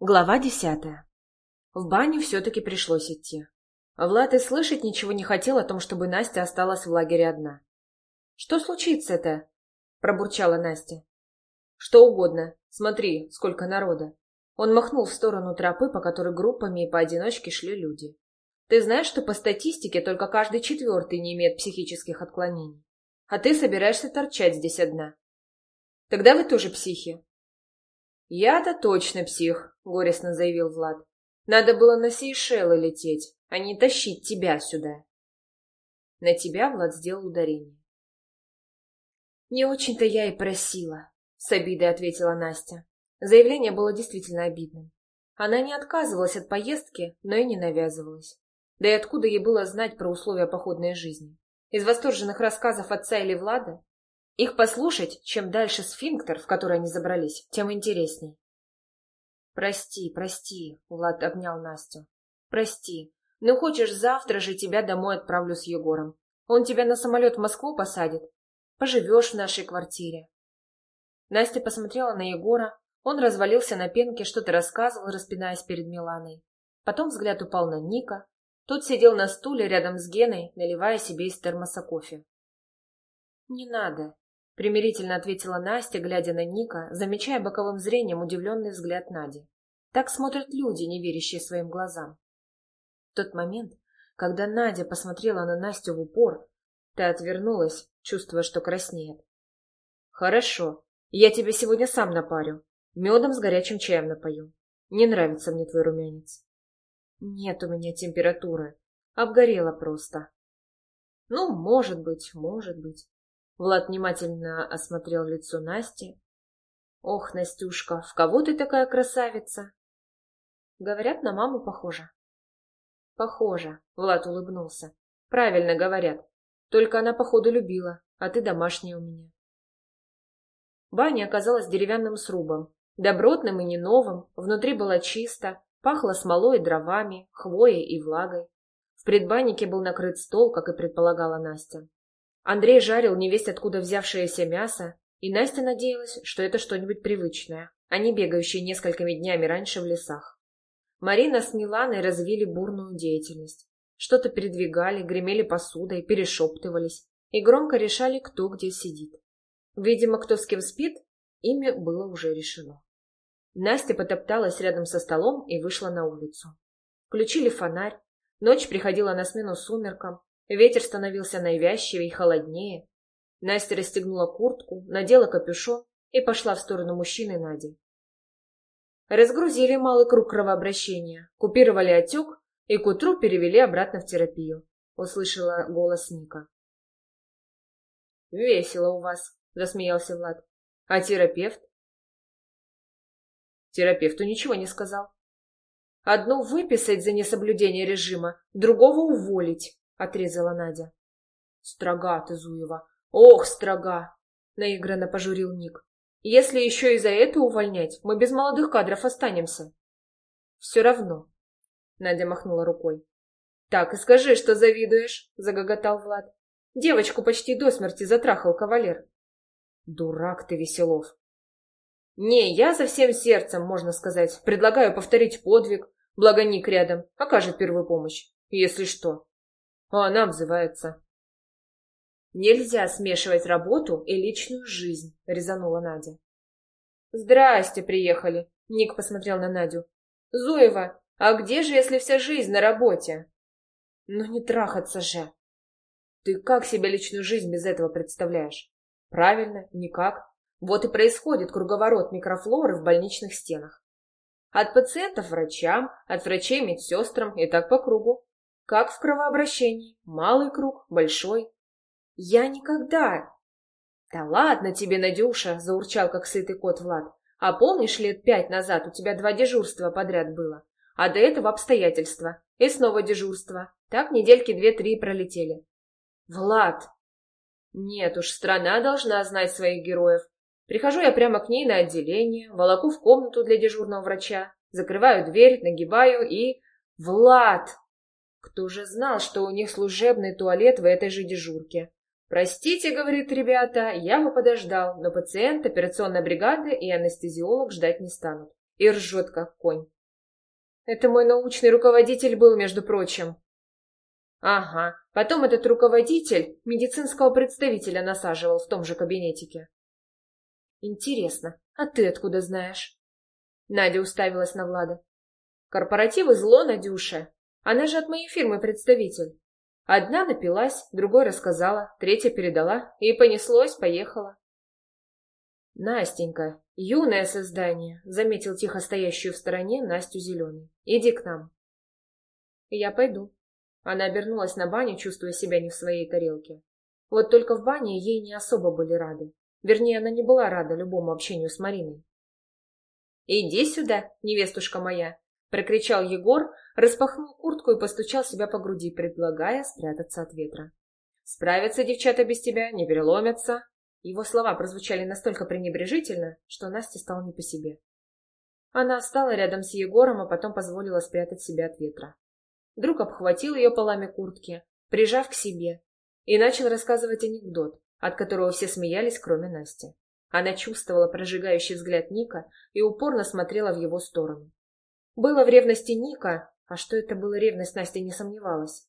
Глава десятая. В баню все-таки пришлось идти. Влад и слышать ничего не хотел о том, чтобы Настя осталась в лагере одна. «Что случится-то?» — пробурчала Настя. «Что угодно. Смотри, сколько народа». Он махнул в сторону тропы, по которой группами и поодиночке шли люди. «Ты знаешь, что по статистике только каждый четвертый не имеет психических отклонений? А ты собираешься торчать здесь одна. Тогда вы тоже психи. «Я-то точно псих», — горестно заявил Влад. «Надо было на Сейшелы лететь, а не тащить тебя сюда». На тебя Влад сделал ударение. «Не очень-то я и просила», — с обидой ответила Настя. Заявление было действительно обидным. Она не отказывалась от поездки, но и не навязывалась. Да и откуда ей было знать про условия походной жизни? Из восторженных рассказов отца или Влада? Их послушать, чем дальше сфинктер, в который они забрались, тем интересней. «Прости, прости», — Влад обнял Настю. «Прости. Ну, хочешь, завтра же тебя домой отправлю с Егором. Он тебя на самолет в Москву посадит. Поживешь в нашей квартире». Настя посмотрела на Егора. Он развалился на пенке, что-то рассказывал, распинаясь перед Миланой. Потом взгляд упал на Ника. Тот сидел на стуле рядом с Геной, наливая себе из термоса кофе. «Не надо», примирительно ответила Настя, глядя на Ника, замечая боковым зрением удивленный взгляд Нади. Так смотрят люди, не верящие своим глазам. В тот момент, когда Надя посмотрела на Настю в упор, ты отвернулась, чувствуя, что краснеет. «Хорошо, я тебя сегодня сам напарю, медом с горячим чаем напою. Не нравится мне твой румянец». «Нет у меня температуры, обгорела просто». «Ну, может быть, может быть». Влад внимательно осмотрел лицо Насти. «Ох, Настюшка, в кого ты такая красавица?» «Говорят, на маму похожа». «Похожа», — Влад улыбнулся. «Правильно говорят. Только она, походу, любила, а ты домашняя у меня». Баня оказалась деревянным срубом, добротным и не новым, внутри было чисто, пахло смолой и дровами, хвоей и влагой. В предбаннике был накрыт стол, как и предполагала Настя. Андрей жарил невесть откуда взявшееся мясо, и Настя надеялась, что это что-нибудь привычное, а не бегающие несколькими днями раньше в лесах. Марина с Миланой развили бурную деятельность. Что-то передвигали, гремели посудой, перешептывались и громко решали, кто где сидит. Видимо, кто с кем спит, имя было уже решено. Настя потопталась рядом со столом и вышла на улицу. Включили фонарь. Ночь приходила на смену сумеркам, Ветер становился навязчивее и холоднее. Настя расстегнула куртку, надела капюшон и пошла в сторону мужчины Нади. Разгрузили малый круг кровообращения, купировали отек и к утру перевели обратно в терапию. Услышала голос Ника. «Весело у вас», — засмеялся Влад. «А терапевт?» Терапевту ничего не сказал. Одну выписать за несоблюдение режима, другого уволить. — отрезала Надя. «Строга ты, Зуева! Ох, строга!» — наигранно пожурил Ник. «Если еще и за это увольнять, мы без молодых кадров останемся». «Все равно», — Надя махнула рукой. «Так и скажи, что завидуешь», — загоготал Влад. «Девочку почти до смерти затрахал кавалер». «Дурак ты, Веселов!» «Не, я со всем сердцем, можно сказать, предлагаю повторить подвиг, благо Ник рядом, окажет первую помощь, если что» а она обзывается. «Нельзя смешивать работу и личную жизнь», — резанула Надя. «Здрасте, приехали», — Ник посмотрел на Надю. «Зуева, а где же, если вся жизнь на работе?» «Ну не трахаться же!» «Ты как себе личную жизнь без этого представляешь?» «Правильно, никак. Вот и происходит круговорот микрофлоры в больничных стенах. От пациентов врачам, от врачей медсестрам и так по кругу. Как в кровообращении. Малый круг, большой. Я никогда... Да ладно тебе, Надюша, заурчал, как сытый кот Влад. А помнишь, лет пять назад у тебя два дежурства подряд было? А до этого обстоятельства. И снова дежурство. Так недельки две-три пролетели. Влад! Нет уж, страна должна знать своих героев. Прихожу я прямо к ней на отделение, волоку в комнату для дежурного врача, закрываю дверь, нагибаю и... Влад! Кто же знал, что у них служебный туалет в этой же дежурке? «Простите, — говорит ребята, — я бы подождал, но пациент, операционная бригада и анестезиолог ждать не станут. и ржет, как конь. Это мой научный руководитель был, между прочим. Ага, потом этот руководитель медицинского представителя насаживал в том же кабинетике. Интересно, а ты откуда знаешь? Надя уставилась на Влада. Корпоративы зло, Надюша. Она же от моей фирмы представитель. Одна напилась, другой рассказала, третья передала, и понеслось, поехала. Настенька, юное создание, заметил тихо стоящую в стороне Настю Зеленый. Иди к нам. Я пойду. Она обернулась на баню, чувствуя себя не в своей тарелке. Вот только в бане ей не особо были рады. Вернее, она не была рада любому общению с Мариной. «Иди сюда, невестушка моя!» — прокричал Егор, распахнул куртку и постучал себя по груди, предлагая спрятаться от ветра. «Справятся девчата без тебя, не переломятся!» Его слова прозвучали настолько пренебрежительно, что Насте стало не по себе. Она встала рядом с Егором, а потом позволила спрятать себя от ветра. Друг обхватил ее полами куртки, прижав к себе, и начал рассказывать анекдот, от которого все смеялись, кроме Насти. Она чувствовала прожигающий взгляд Ника и упорно смотрела в его сторону. Было в ревности Ника, а что это было ревность, Настя не сомневалась.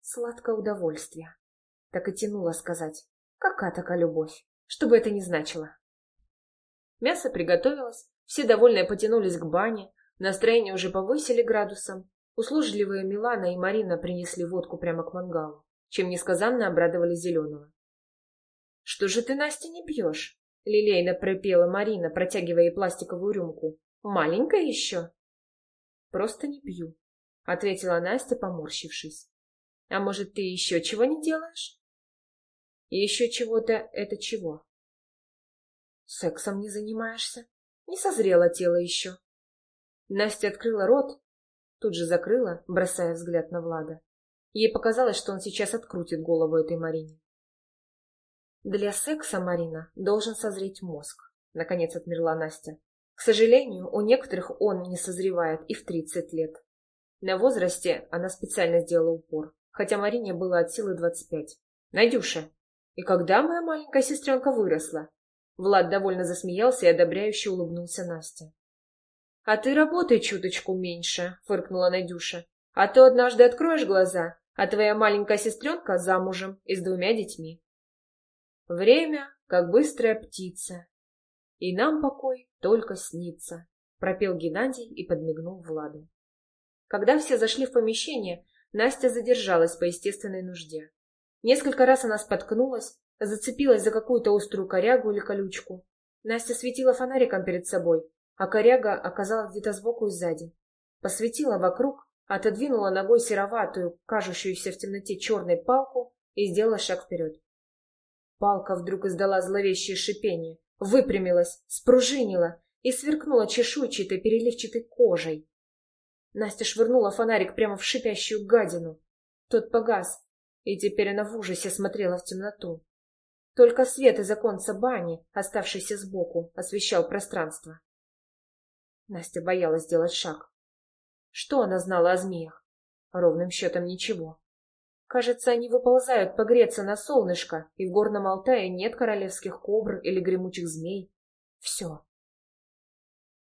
Сладкое удовольствие. Так и тянуло сказать. Какая такая любовь? Что бы это ни значило. Мясо приготовилось, все довольные потянулись к бане, настроение уже повысили градусом. Услужливые Милана и Марина принесли водку прямо к мангалу, чем несказанно обрадовали Зеленого. — Что же ты, Настя, не пьешь? — лилейно пропела Марина, протягивая ей пластиковую рюмку. — Маленькая еще? — Просто не пью, — ответила Настя, поморщившись. — А может, ты еще чего не делаешь? Еще чего-то это чего? Сексом не занимаешься? Не созрело тело еще. Настя открыла рот, тут же закрыла, бросая взгляд на Влада. Ей показалось, что он сейчас открутит голову этой Марине. Для секса, Марина, должен созреть мозг, наконец отмерла Настя. К сожалению, у некоторых он не созревает и в тридцать лет. На возрасте она специально сделала упор, хотя Марине было от силы двадцать пять. Надюша, и когда моя маленькая сестренка выросла? Влад довольно засмеялся и одобряюще улыбнулся Насте. — А ты работай чуточку меньше, — фыркнула Надюша. — А то однажды откроешь глаза, а твоя маленькая сестренка замужем и с двумя детьми. Время, как быстрая птица. И нам покой только снится, — пропел Геннадий и подмигнул Владу. Когда все зашли в помещение, Настя задержалась по естественной нужде. Несколько раз она споткнулась, зацепилась за какую-то острую корягу или колючку. Настя светила фонариком перед собой, а коряга оказалась где-то сбоку и сзади. Посветила вокруг, отодвинула ногой сероватую, кажущуюся в темноте черной палку и сделала шаг вперед. Палка вдруг издала зловещее шипение, выпрямилась, спружинила и сверкнула чешуйчатой переливчатой кожей. Настя швырнула фонарик прямо в шипящую гадину. Тот погас, и теперь она в ужасе смотрела в темноту. Только свет из оконца бани, оставшийся сбоку, освещал пространство. Настя боялась сделать шаг. Что она знала о змеях? Ровным счетом ничего. Кажется, они выползают погреться на солнышко, и в горном Алтае нет королевских кобр или гремучих змей. Все.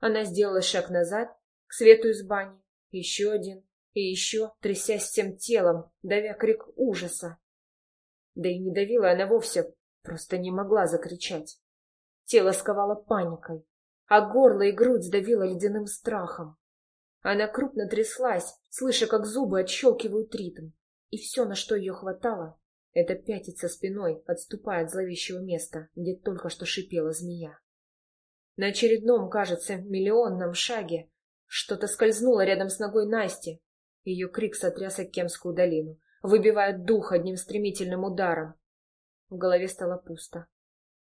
Она сделала шаг назад, к свету из бани, еще один, и еще, трясясь всем телом, давя крик ужаса. Да и не давила она вовсе, просто не могла закричать. Тело сковало паникой, а горло и грудь сдавило ледяным страхом. Она крупно тряслась, слыша, как зубы отщелкивают ритм, и все, на что ее хватало, это пятиться спиной, отступая от зловещего места, где только что шипела змея. На очередном, кажется, миллионном шаге что-то скользнуло рядом с ногой Насти, ее крик сотряс Кемскую долину, выбивая дух одним стремительным ударом. В голове стало пусто.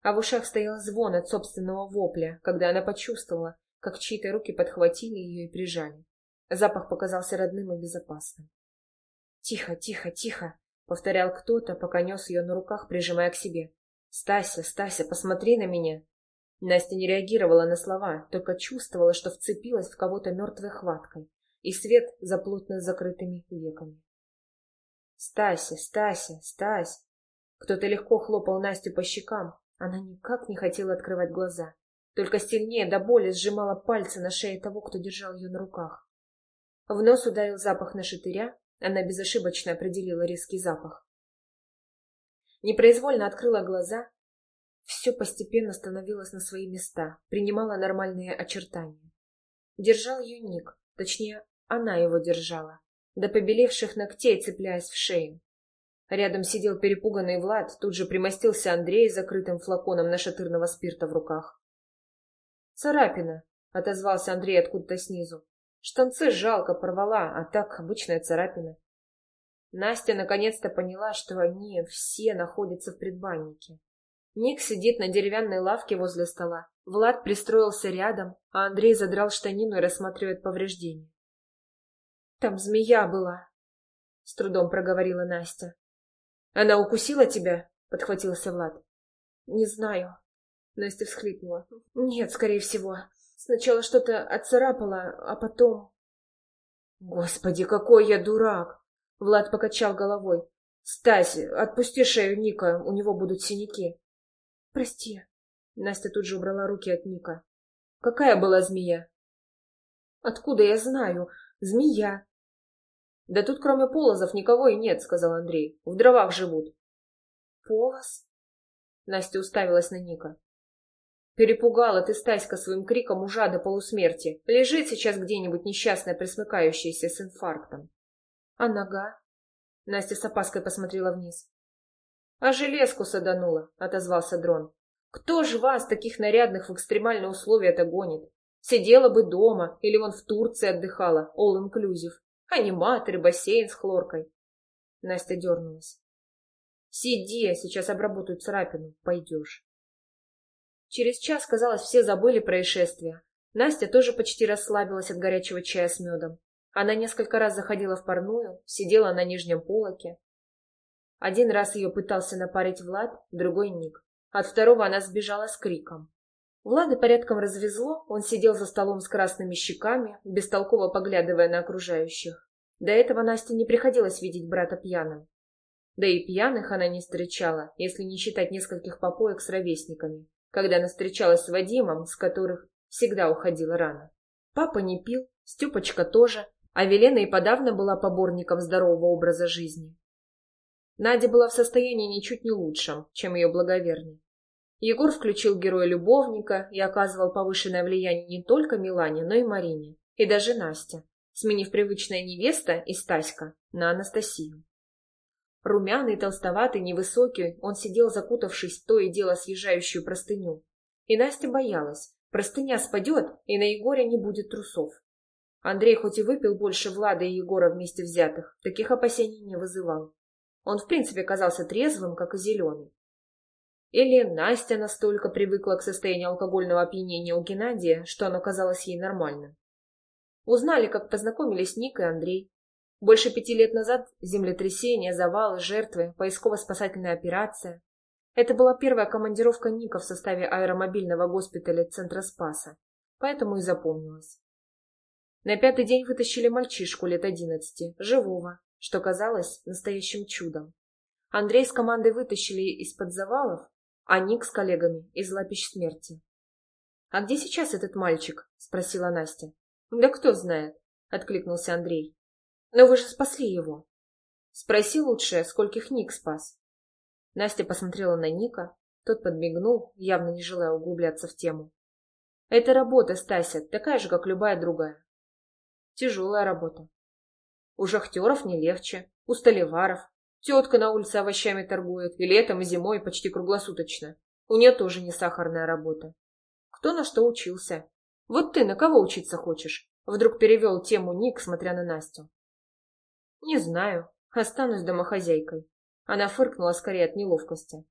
А в ушах стоял звон от собственного вопля, когда она почувствовала, как чьи-то руки подхватили ее и прижали. Запах показался родным и безопасным. «Тихо, тихо, тихо!» — повторял кто-то, пока нес ее на руках, прижимая к себе. «Стася, Стася, посмотри на меня!» Настя не реагировала на слова, только чувствовала, что вцепилась в кого-то мертвой хваткой и свет за плотно закрытыми веками. «Стася, Стася, Стась!» Кто-то легко хлопал Настю по щекам. Она никак не хотела открывать глаза. только сильнее до боли сжимала пальцы на шее того, кто держал ее на руках. В нос ударил запах на шатыря, она безошибочно определила резкий запах. Непроизвольно открыла глаза. Все постепенно становилось на свои места, принимало нормальные очертания. Держал ее Ник, точнее, она его держала, до побелевших ногтей цепляясь в шею. Рядом сидел перепуганный Влад, тут же примостился Андрей с закрытым флаконом нашатырного спирта в руках. «Царапина», — отозвался Андрей откуда-то снизу. «Штанцы жалко порвала, а так обычная царапина». Настя наконец-то поняла, что они все находятся в предбаннике. Ник сидит на деревянной лавке возле стола. Влад пристроился рядом, а Андрей задрал штанину и рассматривает повреждения. «Там змея была», — с трудом проговорила Настя. «Она укусила тебя?» — подхватился Влад. «Не знаю». Настя всхлипнула. «Нет, скорее всего. Сначала что-то отцарапала, а потом...» «Господи, какой я дурак!» Влад покачал головой. «Стась, отпусти шею Ника, у него будут синяки». «Прости». Настя тут же убрала руки от Ника. «Какая была змея?» «Откуда я знаю? Змея». «Да тут кроме полозов никого и нет», — сказал Андрей. «В дровах живут». «Полоз?» Настя уставилась на Ника. Перепугала ты, Стаська, своим криком ужа до полусмерти. Лежит сейчас где-нибудь несчастная, присмыкающаяся с инфарктом. А нога? Настя с опаской посмотрела вниз. А железку саданула, отозвался дрон. Кто же вас, таких нарядных, в экстремальные условия-то гонит? Сидела бы дома или вон в Турции отдыхала, all-inclusive. Аниматор, бассейн с хлоркой. Настя дернулась. Сиди, сейчас обработают царапину, пойдешь. Через час, казалось, все забыли происшествие. Настя тоже почти расслабилась от горячего чая с медом. Она несколько раз заходила в парную, сидела на нижнем полоке. Один раз ее пытался напарить Влад, другой Ник. От второго она сбежала с криком. Влада порядком развезло, он сидел за столом с красными щеками, бестолково поглядывая на окружающих. До этого Насте не приходилось видеть брата пьяным. Да и пьяных она не встречала, если не считать нескольких попоек с ровесниками когда она встречалась с Вадимом, с которых всегда уходила рано. Папа не пил, Степочка тоже, а Велена и подавно была поборником здорового образа жизни. Надя была в состоянии ничуть не лучшем, чем ее благоверный. Егор включил героя-любовника и оказывал повышенное влияние не только Милане, но и Марине, и даже Насте, сменив привычная невеста и Стаська на Анастасию. Румяный, толстоватый, невысокий, он сидел, закутавшись то и дело съезжающую простыню. И Настя боялась. Простыня спадет, и на Егоре не будет трусов. Андрей хоть и выпил больше Влада и Егора вместе взятых, таких опасений не вызывал. Он в принципе казался трезвым, как и зеленый. Или Настя настолько привыкла к состоянию алкогольного опьянения у Геннадия, что оно казалось ей нормальным. Узнали, как познакомились Ник и Андрей. Больше пяти лет назад землетрясение, завалы, жертвы, поисково-спасательная операция. Это была первая командировка Ника в составе аэромобильного госпиталя Центра Спаса, поэтому и запомнилась. На пятый день вытащили мальчишку лет одиннадцати, живого, что казалось настоящим чудом. Андрей с командой вытащили из-под завалов, а Ник с коллегами из лапищ смерти. «А где сейчас этот мальчик?» — спросила Настя. «Да кто знает», — откликнулся Андрей. Но вы же спасли его. Спроси лучше, скольких Ник спас. Настя посмотрела на Ника. Тот подмигнул, явно не желая углубляться в тему. Это работа, Стася, такая же, как любая другая. Тяжелая работа. У шахтеров не легче, у столеваров. Тетка на улице овощами торгует, и летом, и зимой почти круглосуточно. У нее тоже не сахарная работа. Кто на что учился. Вот ты на кого учиться хочешь? Вдруг перевел тему Ник, смотря на Настю. «Не знаю. Останусь домохозяйкой». Она фыркнула скорее от неловкости.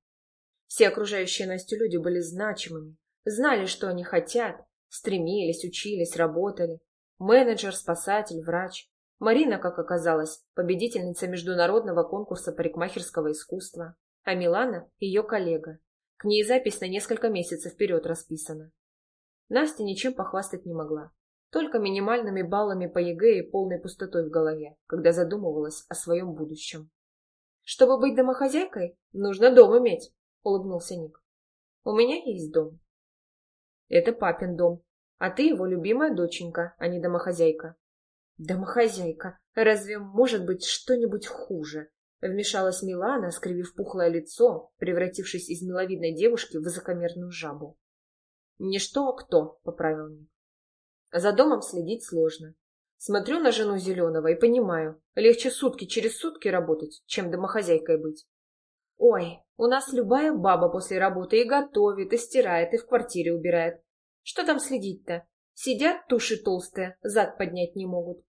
Все окружающие Настю люди были значимыми, знали, что они хотят, стремились, учились, работали. Менеджер, спасатель, врач. Марина, как оказалось, победительница международного конкурса парикмахерского искусства, а Милана — ее коллега. К ней запись на несколько месяцев вперед расписана. Настя ничем похвастать не могла только минимальными баллами по ЕГЭ и полной пустотой в голове, когда задумывалась о своем будущем. «Чтобы быть домохозяйкой, нужно дом иметь», — улыбнулся Ник. «У меня есть дом». Это папин дом. А ты его любимая доченька, а не домохозяйка. Домохозяйка. Разве может быть что-нибудь хуже? Вмешалась Милана, скривив пухлое лицо, превратившись из миловидной девушки в высокомерную жабу. «Не что, а кто», — поправил Ник. «За домом следить сложно. Смотрю на жену Зеленого и понимаю, легче сутки через сутки работать, чем домохозяйкой быть. Ой, у нас любая баба после работы и готовит, и стирает, и в квартире убирает. Что там следить-то? Сидят туши толстые, зад поднять не могут.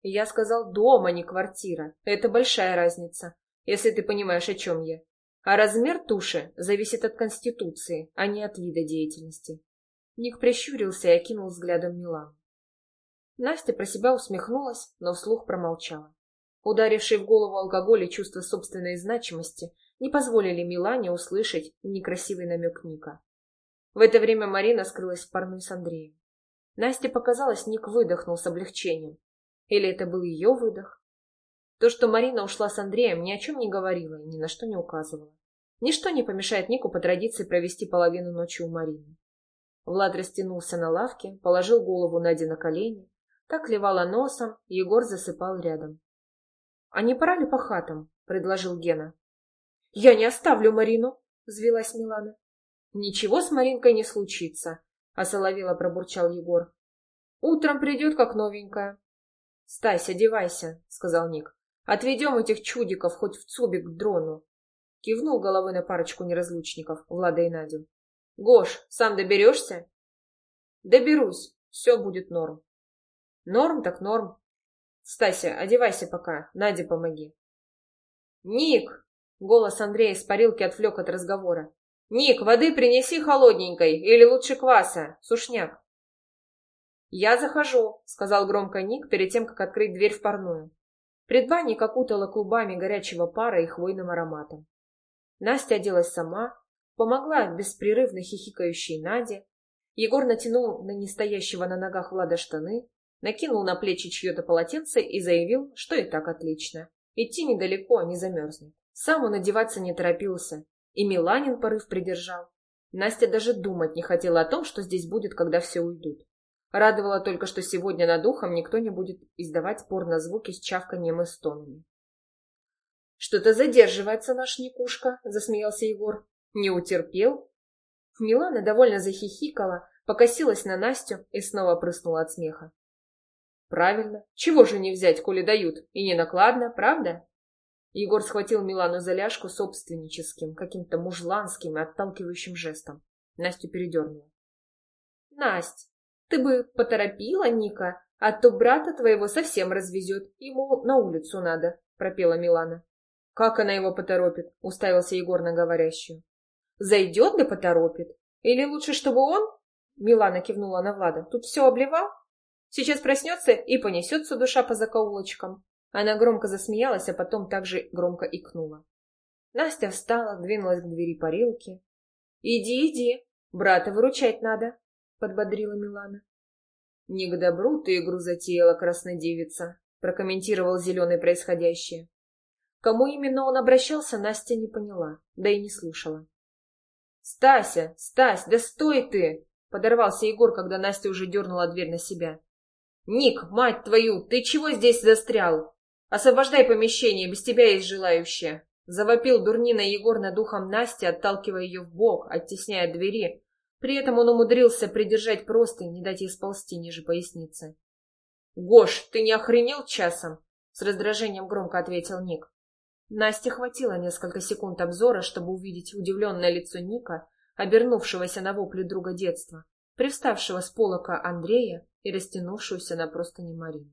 Я сказал дом, а не квартира. Это большая разница, если ты понимаешь, о чем я. А размер туши зависит от конституции, а не от вида деятельности. Ник прищурился и окинул взглядом Милан. Настя про себя усмехнулась, но вслух промолчала. Ударивший в голову алкоголь и чувство собственной значимости не позволили Милане услышать некрасивый намек Ника. В это время Марина скрылась в парной с Андреем. Насте показалось, Ник выдохнул с облегчением. Или это был ее выдох? То, что Марина ушла с Андреем, ни о чем не говорила и ни на что не указывала. Ничто не помешает Нику по традиции провести половину ночи у Марины. Влад растянулся на лавке, положил голову Наде на колени. Так клевала носом, Егор засыпал рядом. — А не пора ли по хатам? — предложил Гена. — Я не оставлю Марину, — взвелась Милана. — Ничего с Маринкой не случится, — осоловело пробурчал Егор. — Утром придет, как новенькая. — Стась, одевайся, — сказал Ник. — Отведем этих чудиков хоть в цубик к дрону. Кивнул головой на парочку неразлучников, Влада и Надю. — Гош, сам доберешься? — Доберусь, все будет норм. — Норм так норм. Стася, одевайся пока, Наде помоги. — Ник! — голос Андрея с парилки отвлек от разговора. — Ник, воды принеси холодненькой, или лучше кваса, сушняк. «Я захожу», — сказал громко Ник перед тем, как открыть дверь в парную. Предбанник окутала клубами горячего пара и хвойным ароматом. Настя оделась сама, помогла беспрерывно хихикающей Наде. Егор натянул на нестоящего на ногах Влада штаны, накинул на плечи чье-то полотенце и заявил, что и так отлично. Идти недалеко, не замерзнет. Сам он одеваться не торопился, и Миланин порыв придержал. Настя даже думать не хотела о том, что здесь будет, когда все уйдут. Радовало только, что сегодня над ухом никто не будет издавать порно-звуки с чавканием и стонами. «Что-то задерживается наш Никушка», — засмеялся Егор. «Не утерпел?» Милана довольно захихикала, покосилась на Настю и снова прыснула от смеха. «Правильно. Чего же не взять, коли дают? И не накладно, правда?» Егор схватил Милану за ляжку собственническим, каким-то мужланским и отталкивающим жестом. Настю передернула. «Насть, ты бы поторопила, Ника, а то брата твоего совсем развезет. Ему на улицу надо, — пропела Милана. — Как она его поторопит? — уставился Егор на говорящую. — Зайдет да поторопит. Или лучше, чтобы он... Милана кивнула на Влада. Тут все обливал? Сейчас проснется и понесется душа по закоулочкам. Она громко засмеялась, а потом также громко икнула. Настя встала, двинулась к двери парилки. — Иди, иди, брата выручать надо, — подбодрила Милана. — Не к добру ты игру затеяла, краснодевица, — прокомментировал Зеленый происходящее. Кому именно он обращался, Настя не поняла, да и не слушала. — Стася, Стась, да стой ты! — подорвался Егор, когда Настя уже дернула дверь на себя. — Ник, мать твою, ты чего здесь застрял? Освобождай помещение, без тебя есть желающие. Завопил дурнина Егор над духом Насти, отталкивая ее в бок, оттесняя от двери, при этом он умудрился придержать простынь, не дать ей сползти ниже поясницы. — Гош, ты не охренел часом? — с раздражением громко ответил Ник. Насте хватило несколько секунд обзора, чтобы увидеть удивленное лицо Ника, обернувшегося на вопли друга детства, привставшего с полока Андрея и растянувшуюся на простыни Марину.